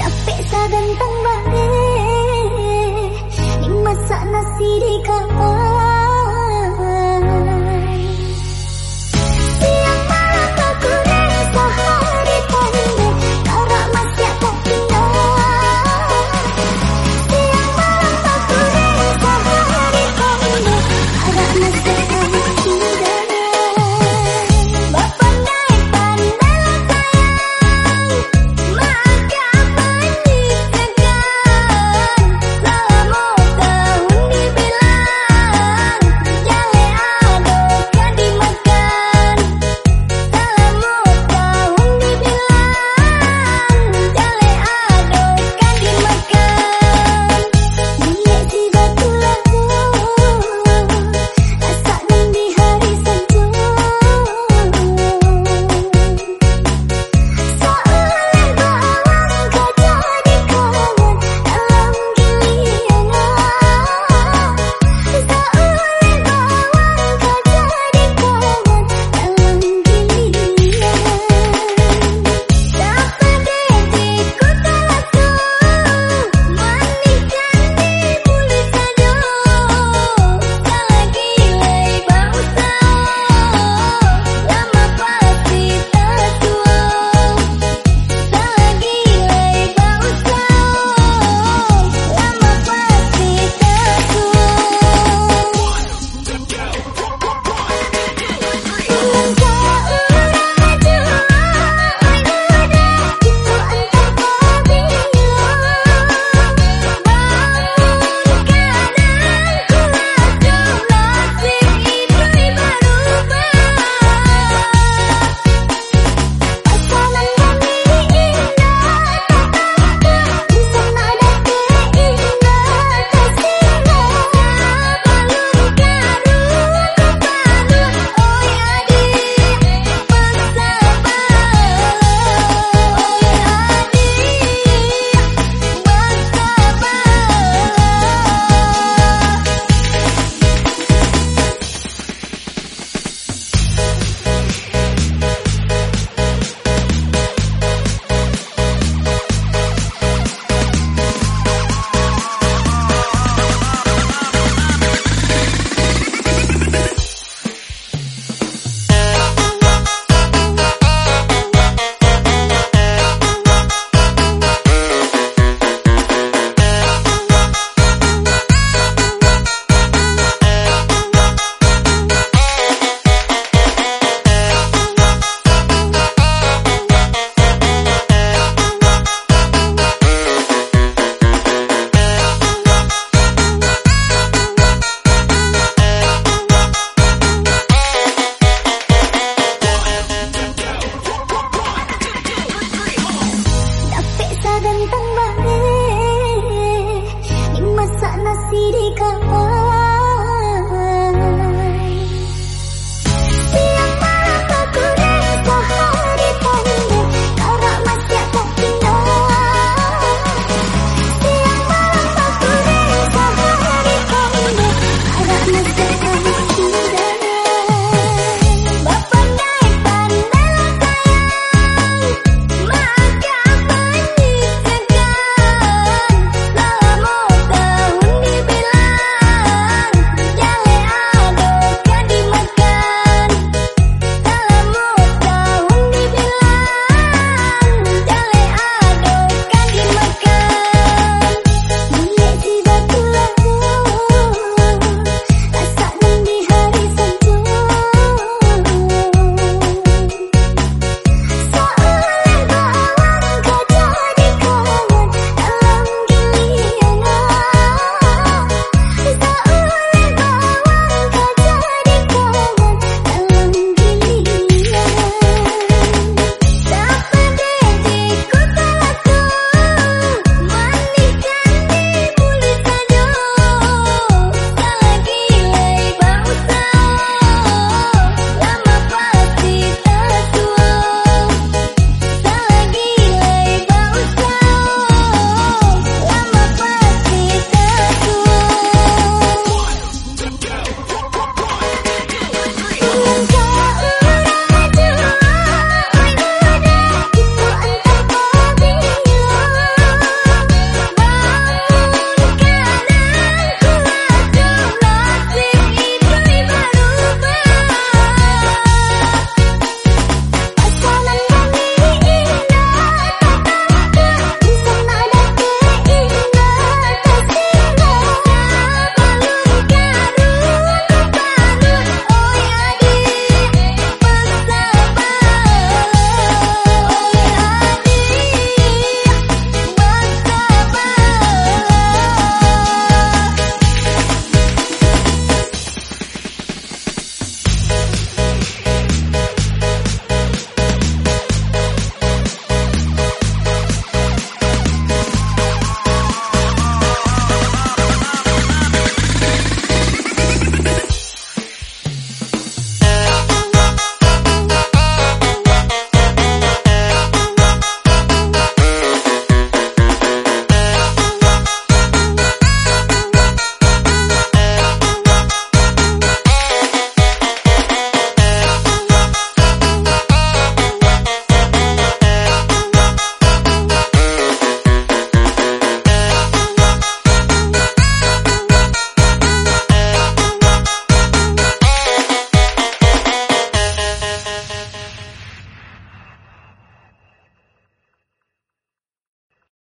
Napesa gantang bare Di masa nasi di kapal